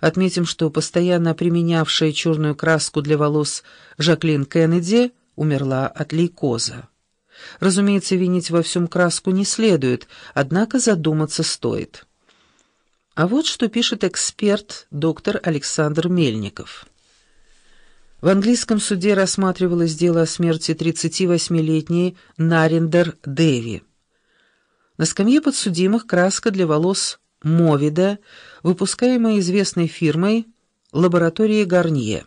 Отметим, что постоянно применявшая черную краску для волос Жаклин Кеннеди умерла от лейкоза. Разумеется, винить во всем краску не следует, однако задуматься стоит. А вот что пишет эксперт доктор Александр Мельников. В английском суде рассматривалось дело о смерти 38-летней Нариндер Дэви. На скамье подсудимых краска для волос Мовида, выпускаемая известной фирмой лаборатории Гарнье.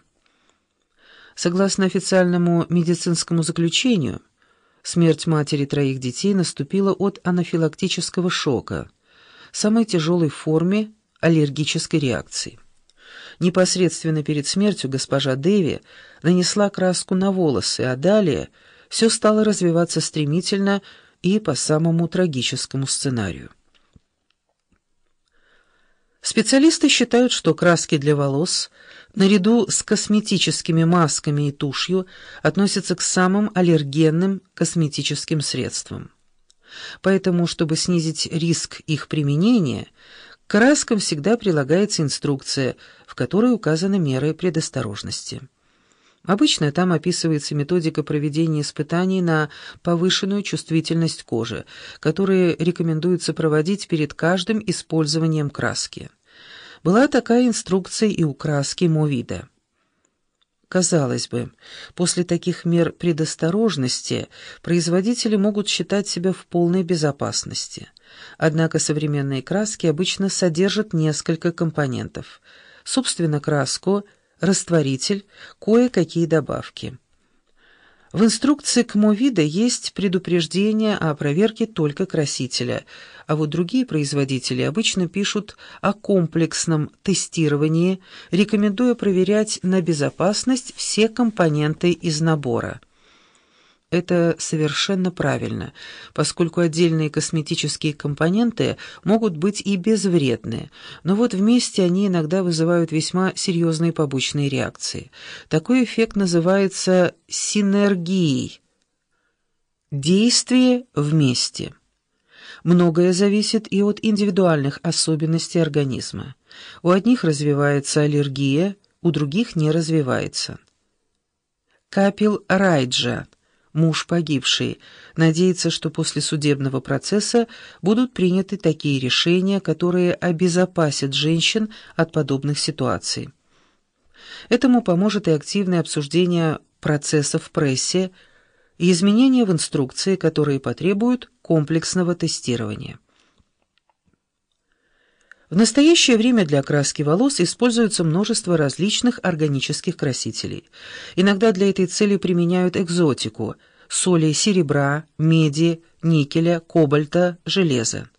Согласно официальному медицинскому заключению, смерть матери троих детей наступила от анафилактического шока, самой тяжелой форме аллергической реакции. Непосредственно перед смертью госпожа Дэви нанесла краску на волосы, а далее все стало развиваться стремительно и по самому трагическому сценарию. Специалисты считают, что краски для волос, наряду с косметическими масками и тушью, относятся к самым аллергенным косметическим средствам. Поэтому, чтобы снизить риск их применения, к краскам всегда прилагается инструкция, в которой указаны меры предосторожности. Обычно там описывается методика проведения испытаний на повышенную чувствительность кожи, которые рекомендуется проводить перед каждым использованием краски. Была такая инструкция и у краски Мовида. Казалось бы, после таких мер предосторожности производители могут считать себя в полной безопасности. Однако современные краски обычно содержат несколько компонентов. Собственно, краску – растворитель, кое-какие добавки. В инструкции к Мовида есть предупреждение о проверке только красителя, а вот другие производители обычно пишут о комплексном тестировании, рекомендуя проверять на безопасность все компоненты из набора. Это совершенно правильно, поскольку отдельные косметические компоненты могут быть и безвредны, но вот вместе они иногда вызывают весьма серьезные побочные реакции. Такой эффект называется синергией. Действие вместе. Многое зависит и от индивидуальных особенностей организма. У одних развивается аллергия, у других не развивается. Капил Райджа – муж погибший, надеется, что после судебного процесса будут приняты такие решения, которые обезопасят женщин от подобных ситуаций. Этому поможет и активное обсуждение процесса в прессе и изменения в инструкции, которые потребуют комплексного тестирования. В настоящее время для окраски волос используется множество различных органических красителей. Иногда для этой цели применяют экзотику – соли серебра, меди, никеля, кобальта, железа.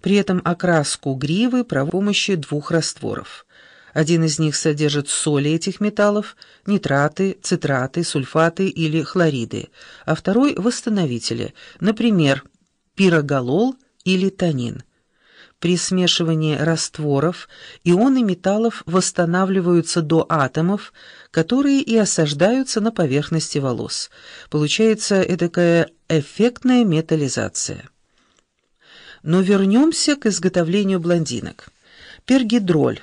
При этом окраску гривы при помощи двух растворов. Один из них содержит соли этих металлов, нитраты, цитраты, сульфаты или хлориды, а второй – восстановители, например, пироголол или танин. При смешивании растворов ионы металлов восстанавливаются до атомов, которые и осаждаются на поверхности волос. Получается эдакая эффектная металлизация. Но вернемся к изготовлению блондинок. Пергидроль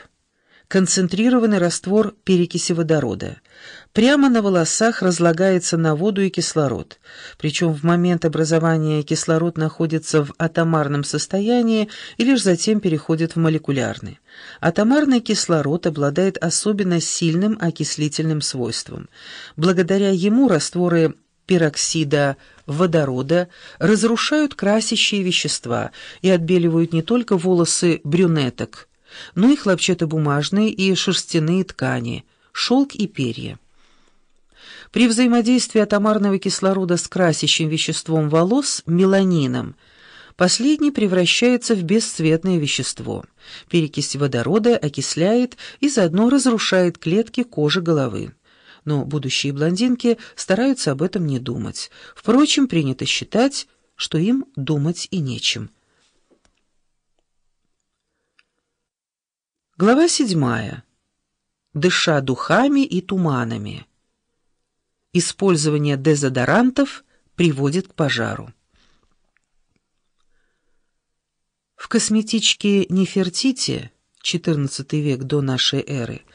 концентрированный раствор перекиси водорода. Прямо на волосах разлагается на воду и кислород. Причем в момент образования кислород находится в атомарном состоянии и лишь затем переходит в молекулярный. Атомарный кислород обладает особенно сильным окислительным свойством. Благодаря ему растворы пероксида водорода разрушают красящие вещества и отбеливают не только волосы брюнеток, но и хлопчатобумажные и шерстяные ткани, шелк и перья. При взаимодействии атомарного кислорода с красящим веществом волос, меланином, последний превращается в бесцветное вещество. Перекись водорода окисляет и заодно разрушает клетки кожи головы. Но будущие блондинки стараются об этом не думать. Впрочем, принято считать, что им думать и нечем. Глава седьмая. Дыша духами и туманами. Использование дезодорантов приводит к пожару. В косметичке Нефертити XIV век до нашей эры,